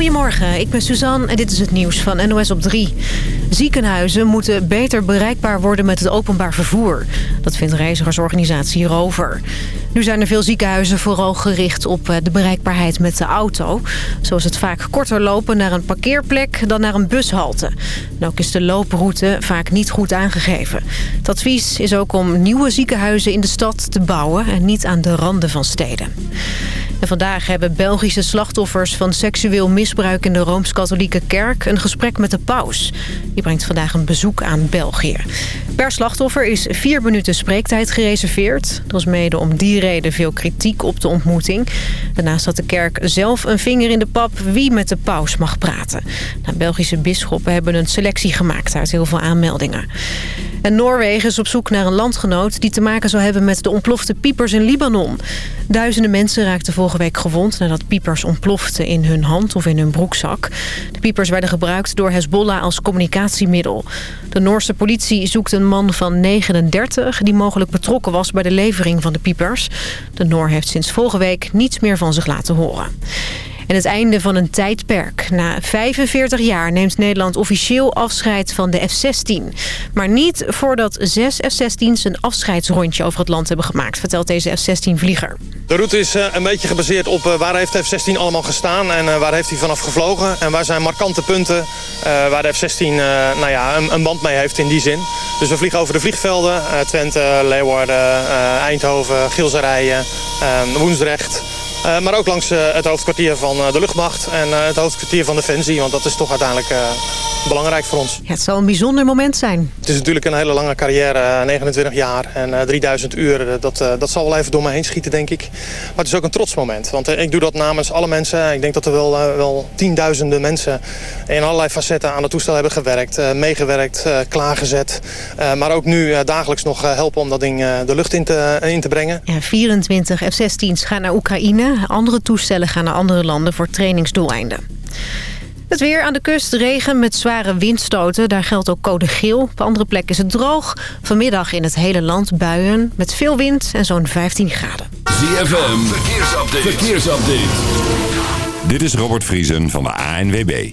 Goedemorgen, ik ben Suzanne en dit is het nieuws van NOS op 3. Ziekenhuizen moeten beter bereikbaar worden met het openbaar vervoer. Dat vindt reizigersorganisatie Rover. Nu zijn er veel ziekenhuizen vooral gericht op eh, de bereikbaarheid met de auto. Zo is het vaak korter lopen naar een parkeerplek dan naar een bushalte. En ook is de looproute vaak niet goed aangegeven. Het advies is ook om nieuwe ziekenhuizen in de stad te bouwen... en niet aan de randen van steden. En vandaag hebben Belgische slachtoffers van seksueel misbruik in de Rooms-Katholieke Kerk een gesprek met de paus. Die brengt vandaag een bezoek aan België. Per slachtoffer is vier minuten spreektijd gereserveerd. Er was mede om die reden veel kritiek op de ontmoeting. Daarnaast had de kerk zelf een vinger in de pap wie met de paus mag praten. Nou, Belgische bisschoppen hebben een selectie gemaakt uit heel veel aanmeldingen. En Noorwegen is op zoek naar een landgenoot die te maken zou hebben met de ontplofte piepers in Libanon. Duizenden mensen raakten vorige week gewond nadat piepers ontploften in hun hand of in hun broekzak. De piepers werden gebruikt door Hezbollah als communicatiemiddel. De Noorse politie zoekt een man van 39 die mogelijk betrokken was bij de levering van de piepers. De Noor heeft sinds vorige week niets meer van zich laten horen. En het einde van een tijdperk. Na 45 jaar neemt Nederland officieel afscheid van de F-16. Maar niet voordat zes F-16's een afscheidsrondje over het land hebben gemaakt... vertelt deze F-16-vlieger. De route is eh, een beetje gebaseerd op eh, waar heeft de F-16 allemaal gestaan... en eh, waar heeft hij vanaf gevlogen. En waar zijn markante punten waar de F-16 nou ja, een, band mee heeft in die zin. Dus we vliegen over de vliegvelden. Twente, Leeuwarden, Eindhoven, Gilserijen, Woensdrecht... Uh, maar ook langs uh, het hoofdkwartier van uh, de luchtmacht en het hoofdkwartier van Defensie. Want dat is toch uiteindelijk belangrijk voor ons. Ja, het zal een bijzonder moment zijn. Het is natuurlijk een hele lange carrière, 29 jaar en 3000 uur. Dat, dat zal wel even door me heen schieten, denk ik. Maar het is ook een trots moment. Want ik doe dat namens alle mensen. Ik denk dat er wel, wel tienduizenden mensen in allerlei facetten aan het toestel hebben gewerkt. meegewerkt, klaargezet. maar ook nu dagelijks nog helpen om dat ding de lucht in te, in te brengen. Ja, 24 F-16's gaan naar Oekraïne. Andere toestellen gaan naar andere landen voor trainingsdoeleinden. Het weer aan de kust, regen met zware windstoten. Daar geldt ook code geel. Op andere plekken is het droog. Vanmiddag in het hele land buien met veel wind en zo'n 15 graden. ZFM, verkeersupdate. verkeersupdate. Dit is Robert Vriesen van de ANWB.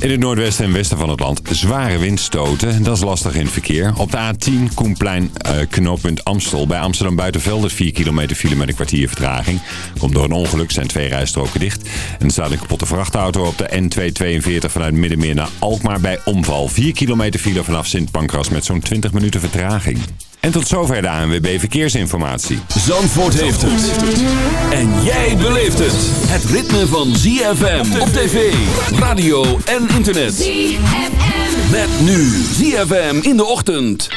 In het noordwesten en westen van het land zware windstoten. Dat is lastig in het verkeer. Op de A10 Koenplein uh, knooppunt Amstel. Bij Amsterdam Buitenveld 4 kilometer file met een kwartier vertraging. Komt door een ongeluk, zijn twee rijstroken dicht. En staat een kapotte vrachtauto op de N242 vanuit Middenmeer naar Alkmaar bij omval. 4 kilometer file vanaf Sint Pancras met zo'n 20 minuten vertraging. En tot zover de ANWB Verkeersinformatie. Zandvoort heeft het. En jij beleeft het. Het ritme van ZFM op tv, radio en internet. ZFM. Met nu ZFM in de ochtend.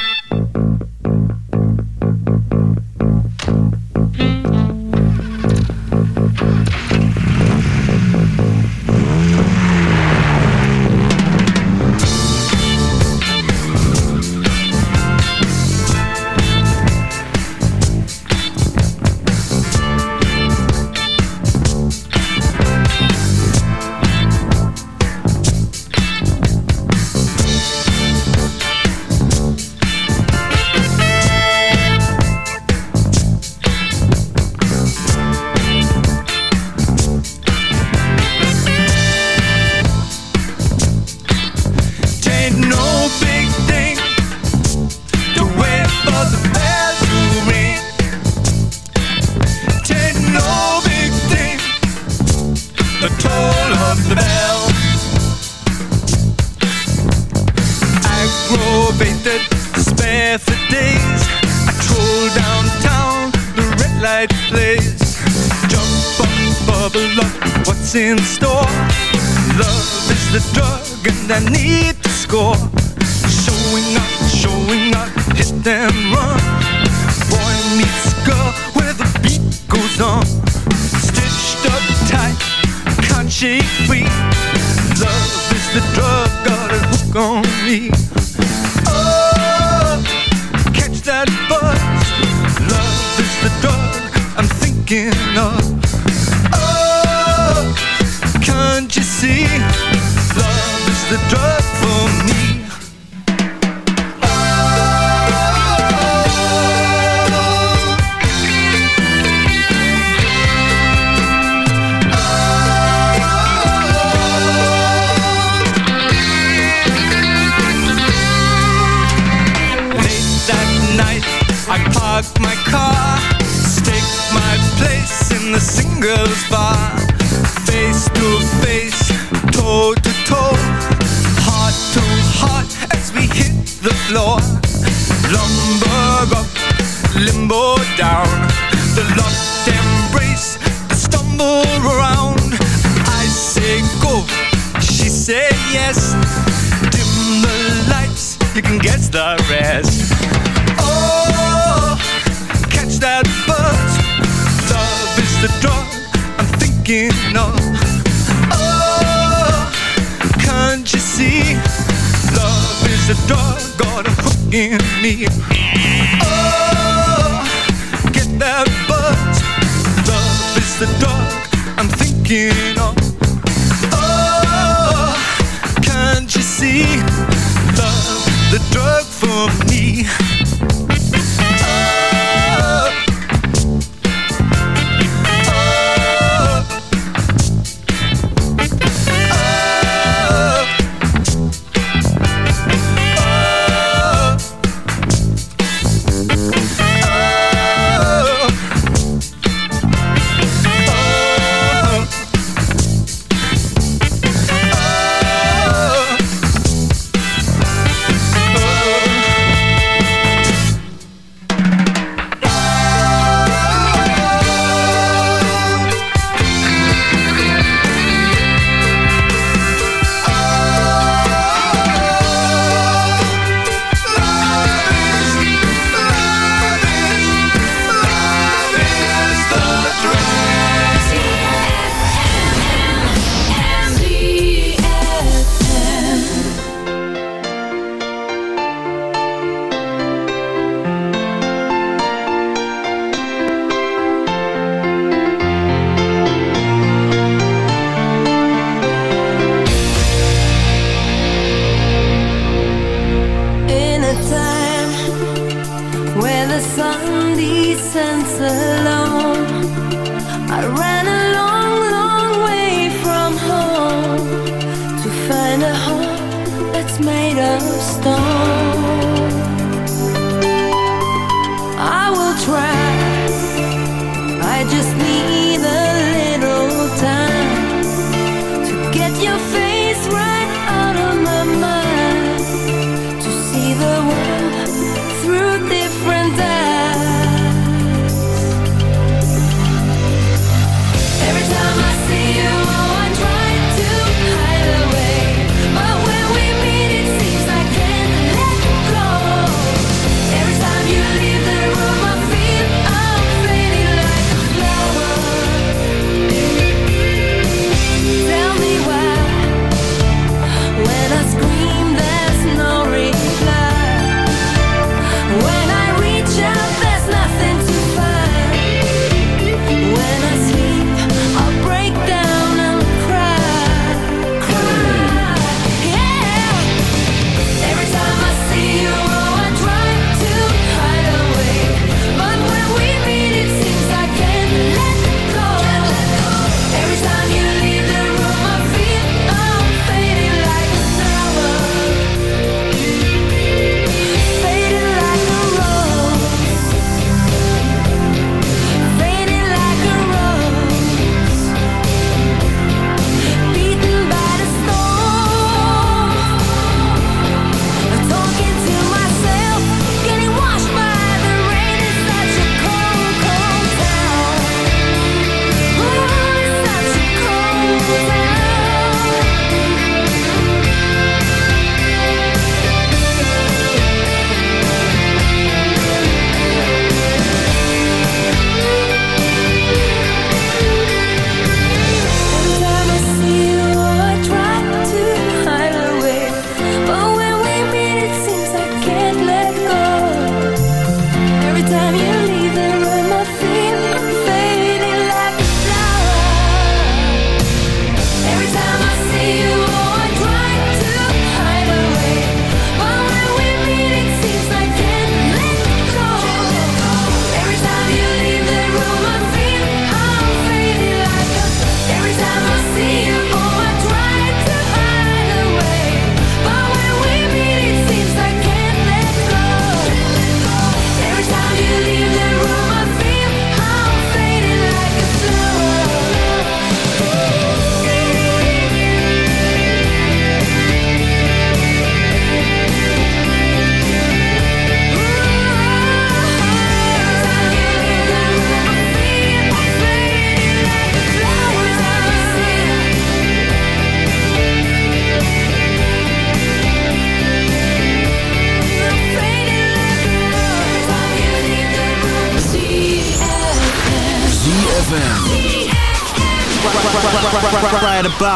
a doggone hook in me. Oh, get that buzz. Love is the dog I'm thinking of. Oh, can't you see? Love, the drug for me. stone.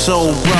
so rough.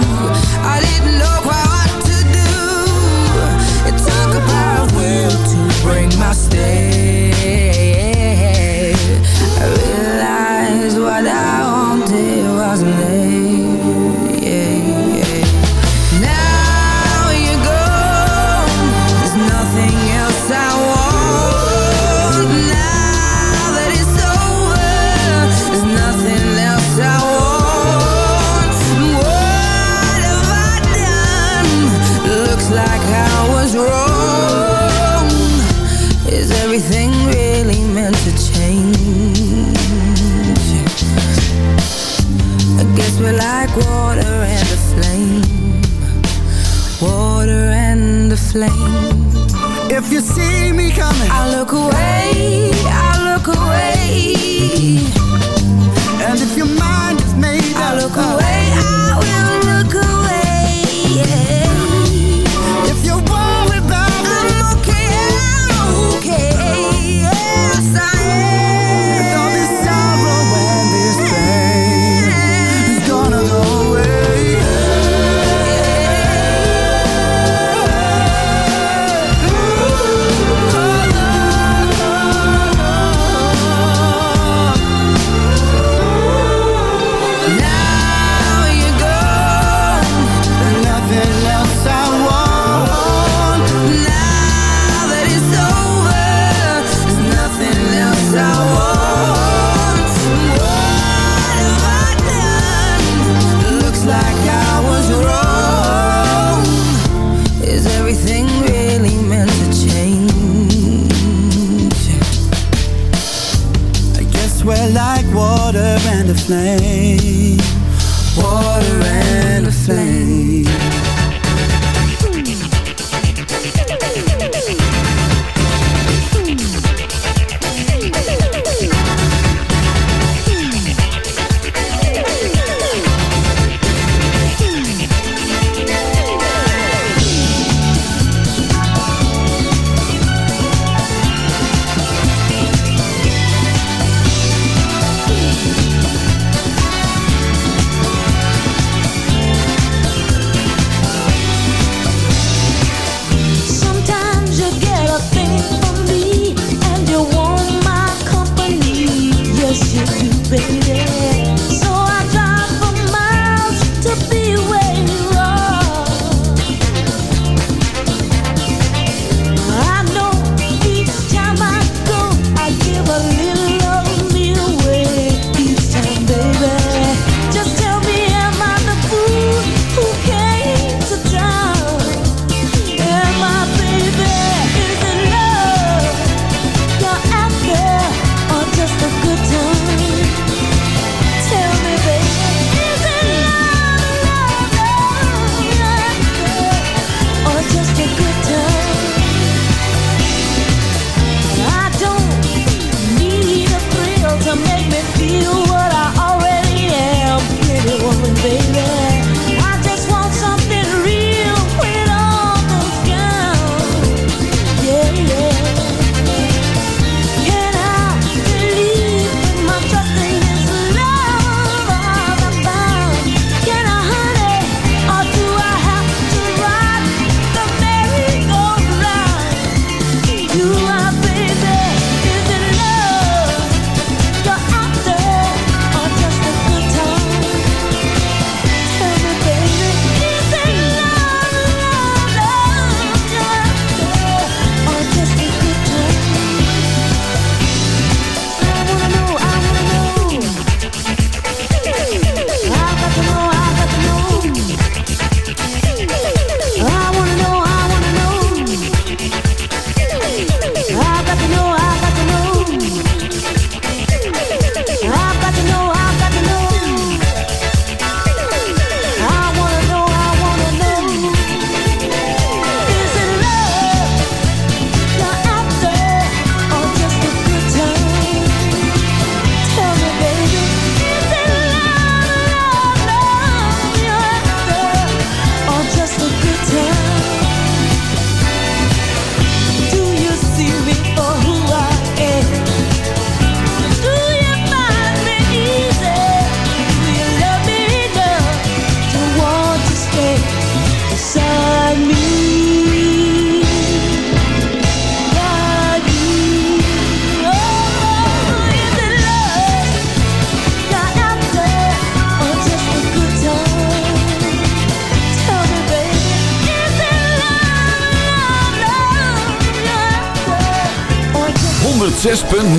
My stay. I realized what I wanted was late. Yeah, yeah. Now you're gone. There's nothing else I want. Now that it's over, there's nothing else I want. What have I done? Looks like I was wrong. Everything really meant to change? I guess we're like water and a flame. Water and a flame. If you see me coming, I look away, I look away. and if your mind is made I look away,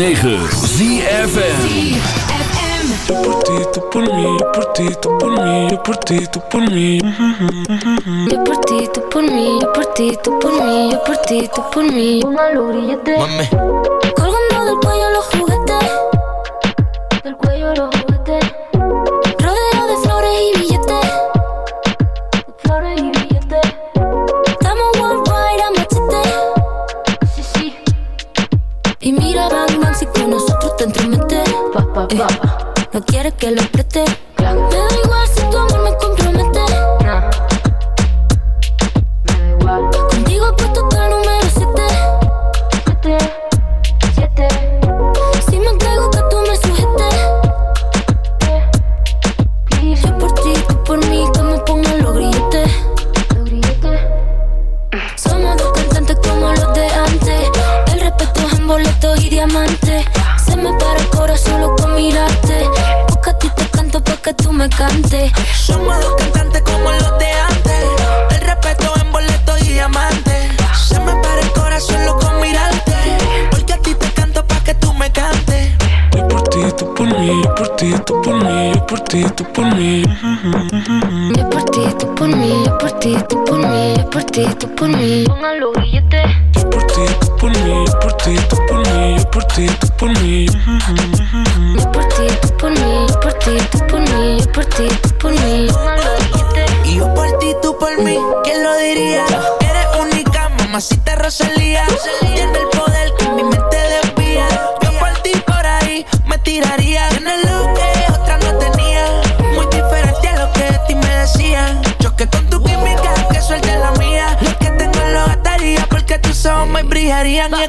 106.9 ZFM. Yo por ti, tú por mí, yo por ti, tú por mí, yo por ti, tú por mí. Yo por ti, tú por mí, yo por ti, tú por mí, yo por ti, tú por mí. Póngalo grillete. Mami.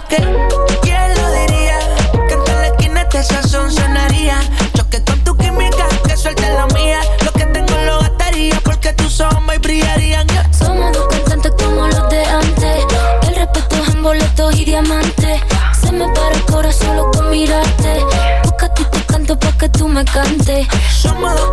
Y ¿quién lo diría? Que en la esquina este sazón sonaría. Choque con tu química, que suelte la mía. Lo que tengo lo gastaría porque tus ojos me brillarían. Somos dos cantantes como los de antes. El respeto es en boletos y diamantes. Se me para el corazón solo con mirarte. Porque a ti te canto pa' que tú me cantes. Somos dos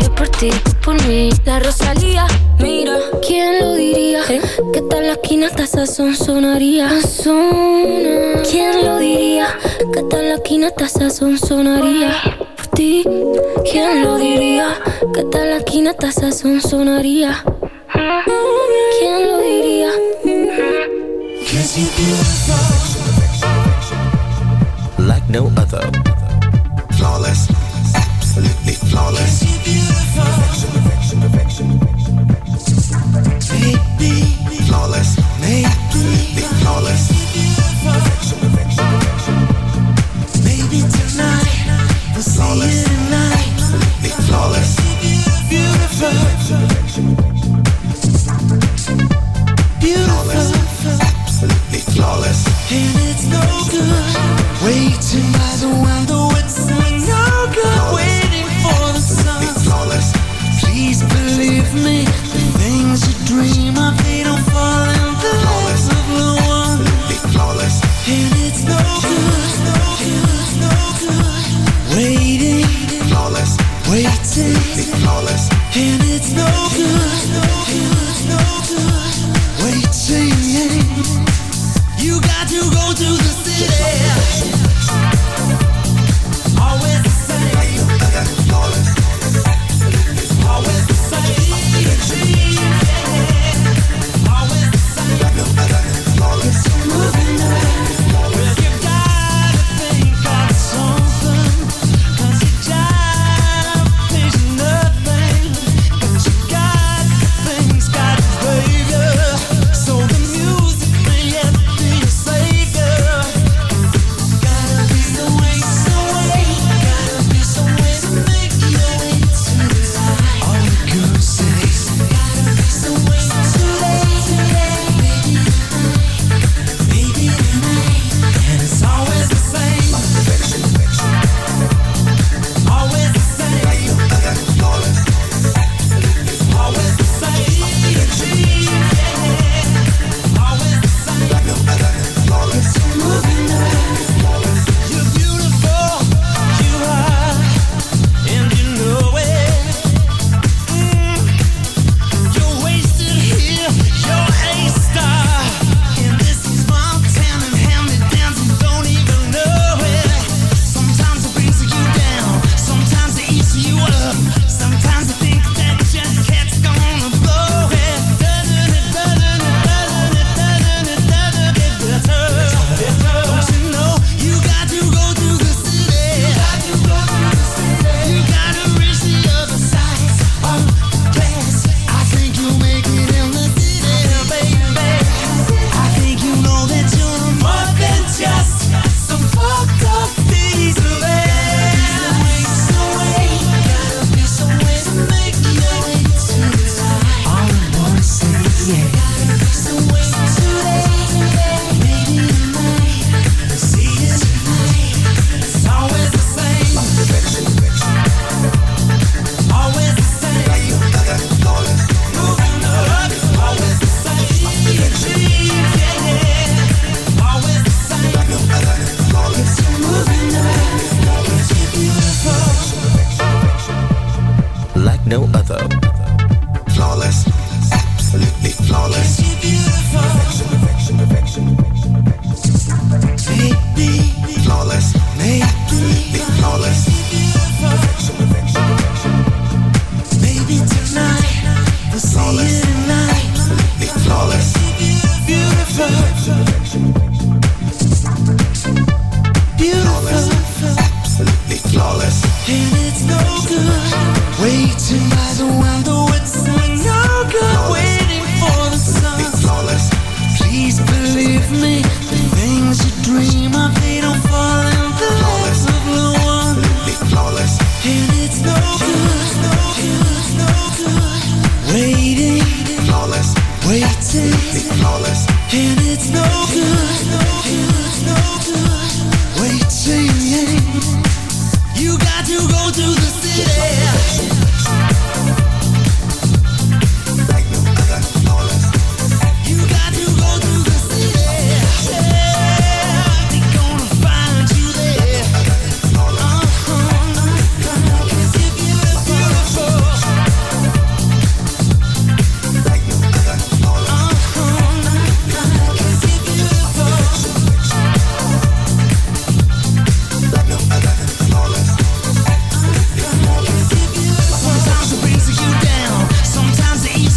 yo por ti, tú por mí. La Rosalía, mira, ¿quién lo diría? Que tal la esquina hasta sazón sonaría. ¿Quién lo diría? Que tal la esquina hasta sazón sonaría. Por ti, ¿quién lo diría? Que tal la esquina hasta sazón sonaría. ¿Quién lo diría? Like no other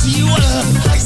you up.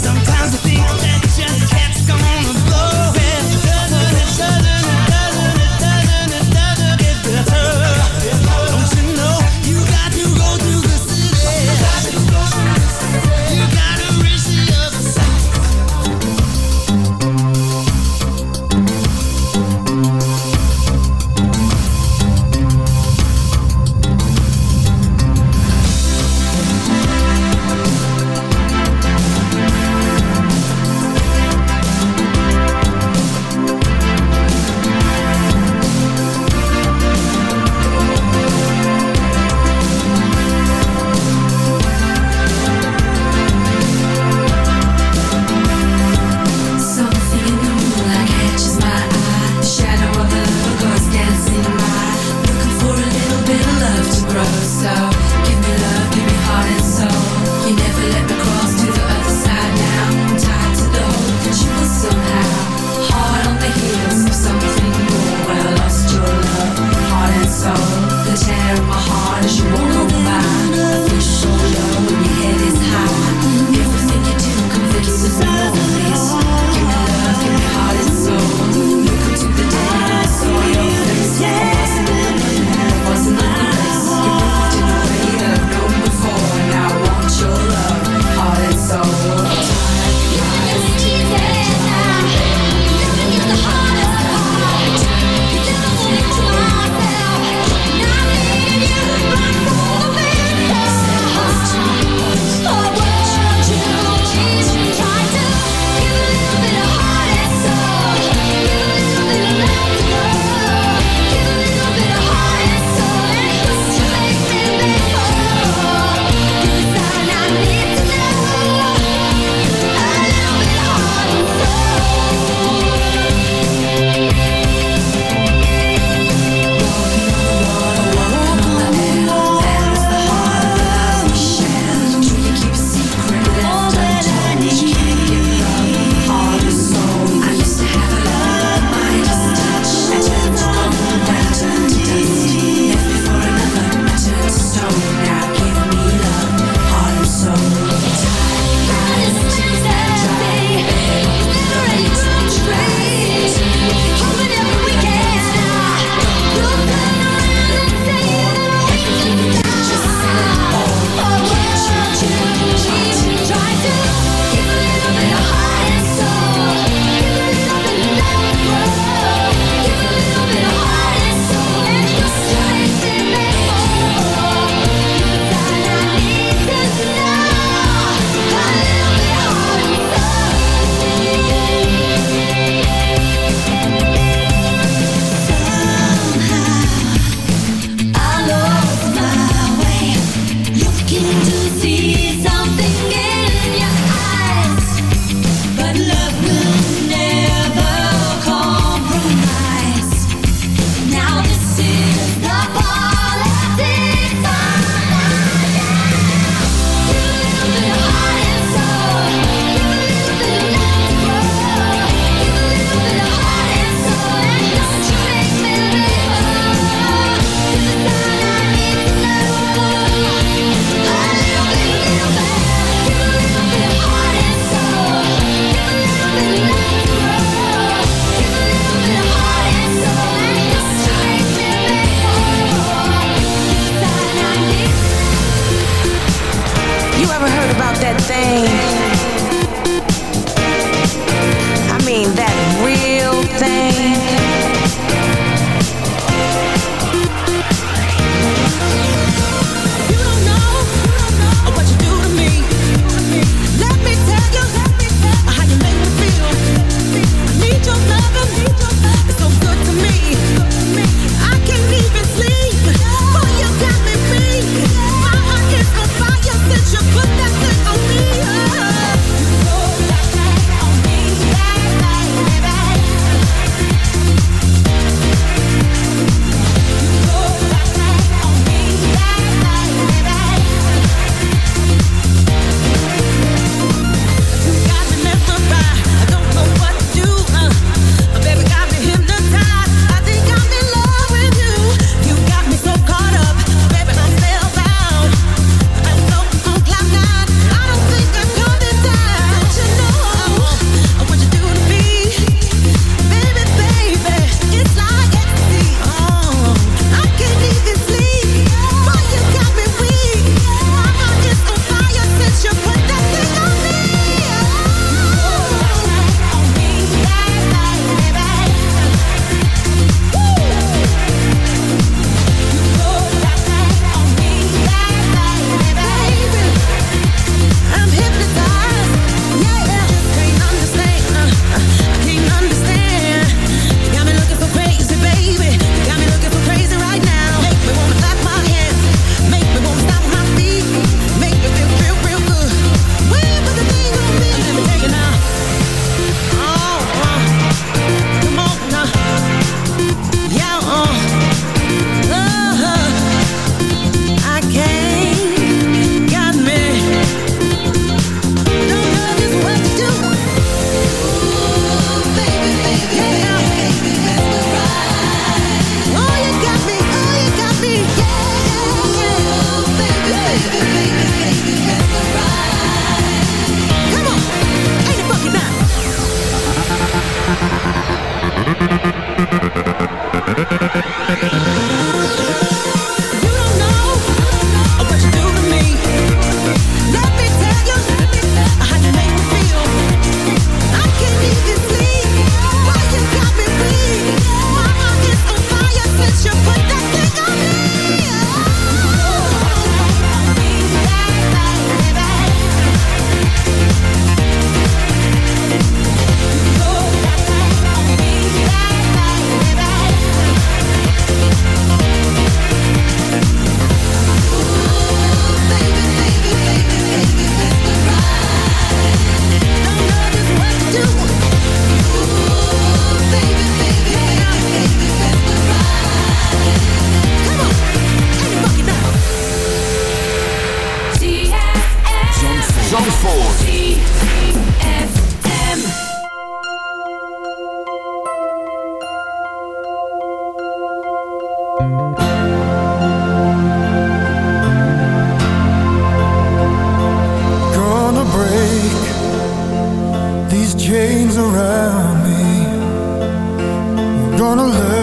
Around me. We're gonna learn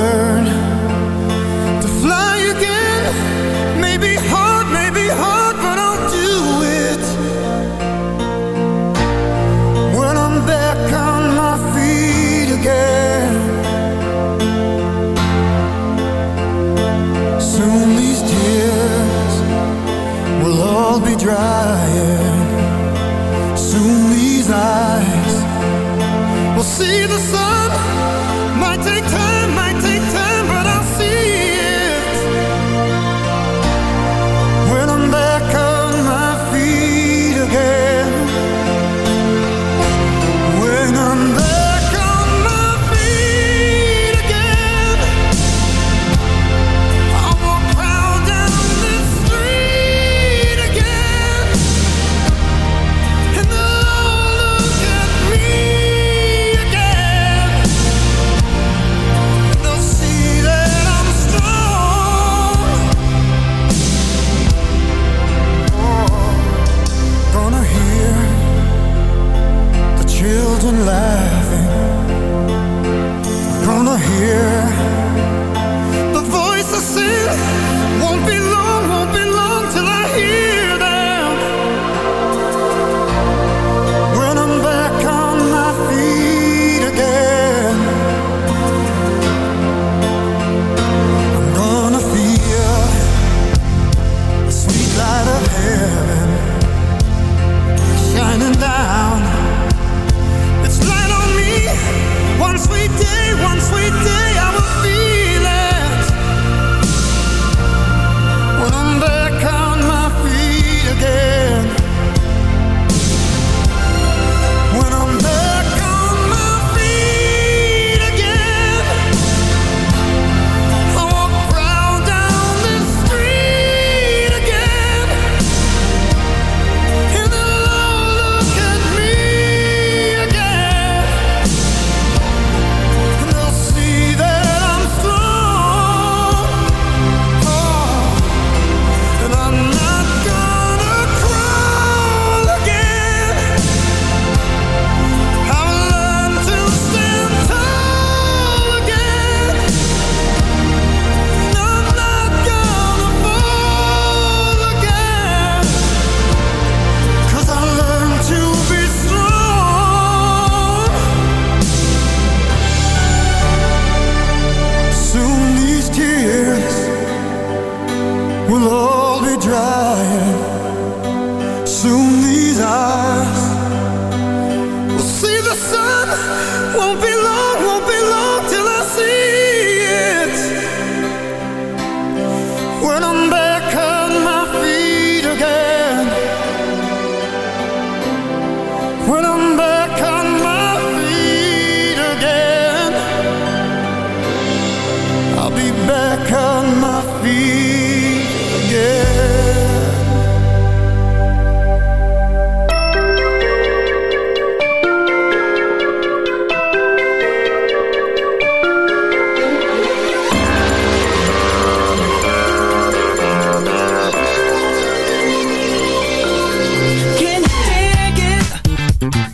Mm-hmm.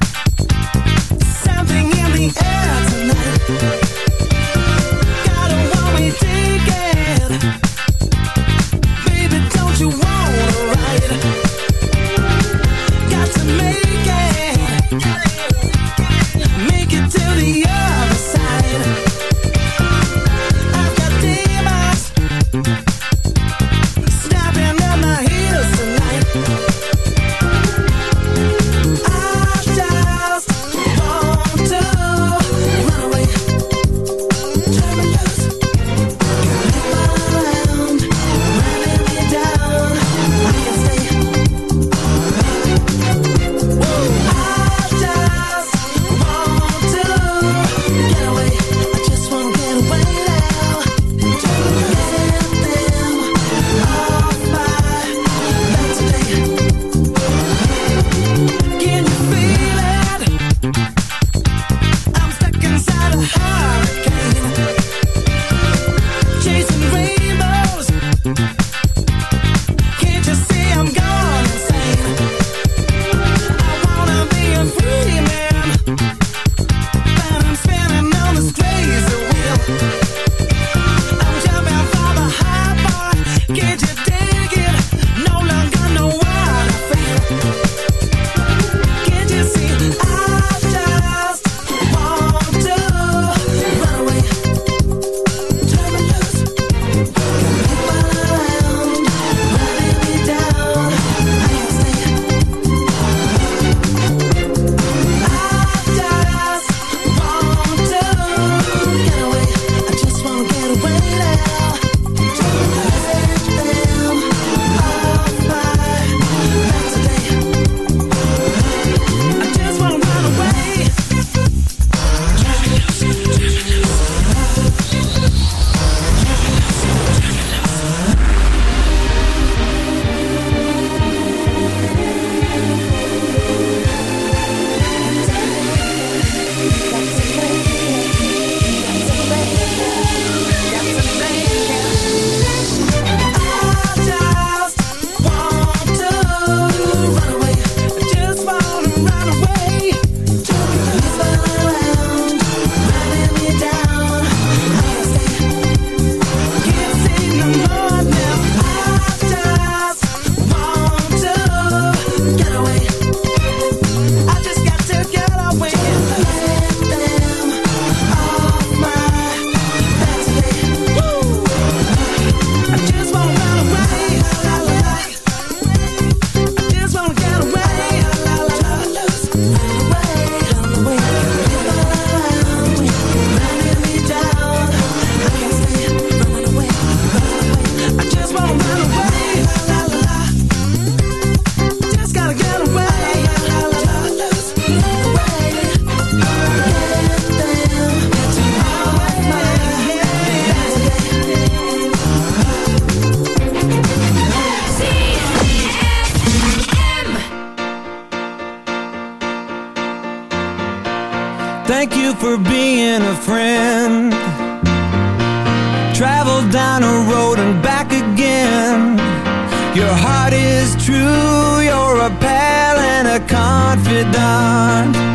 time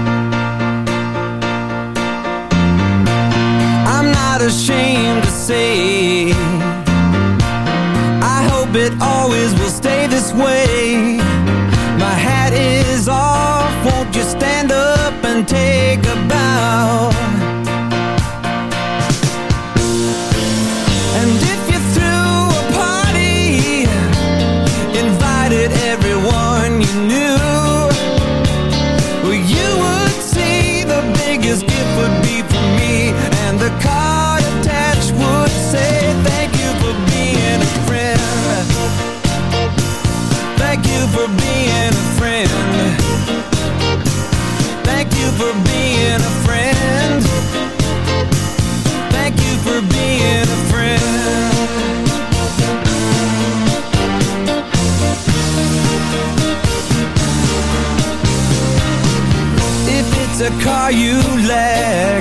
you left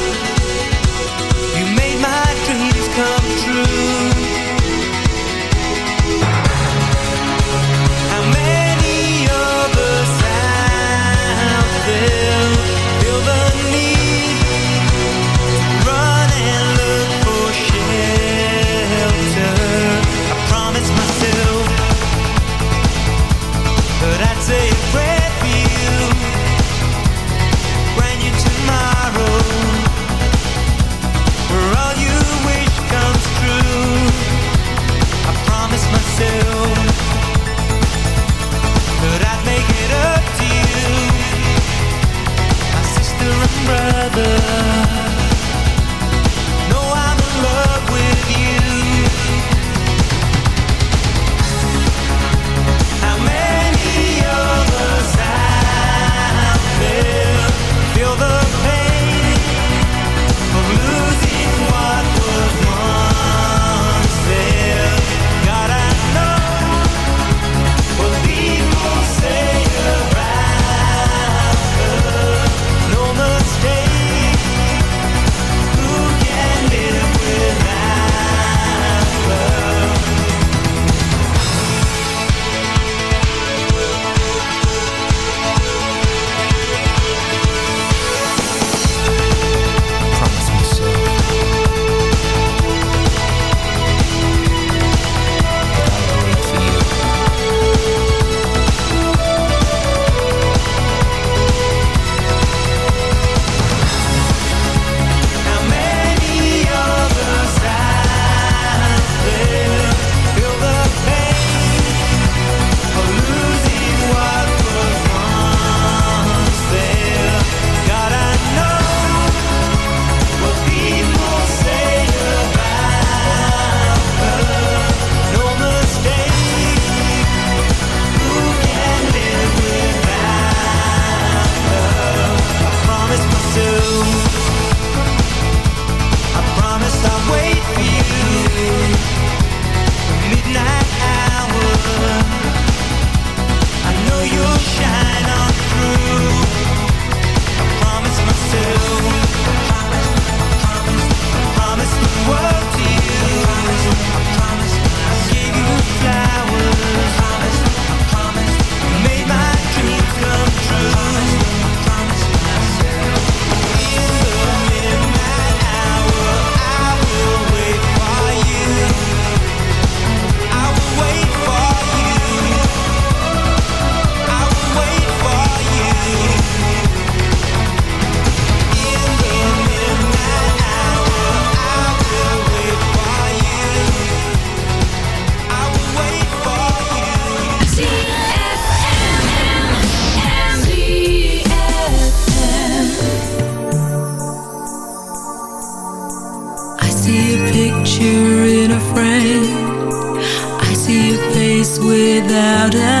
without